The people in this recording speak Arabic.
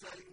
سيؤتي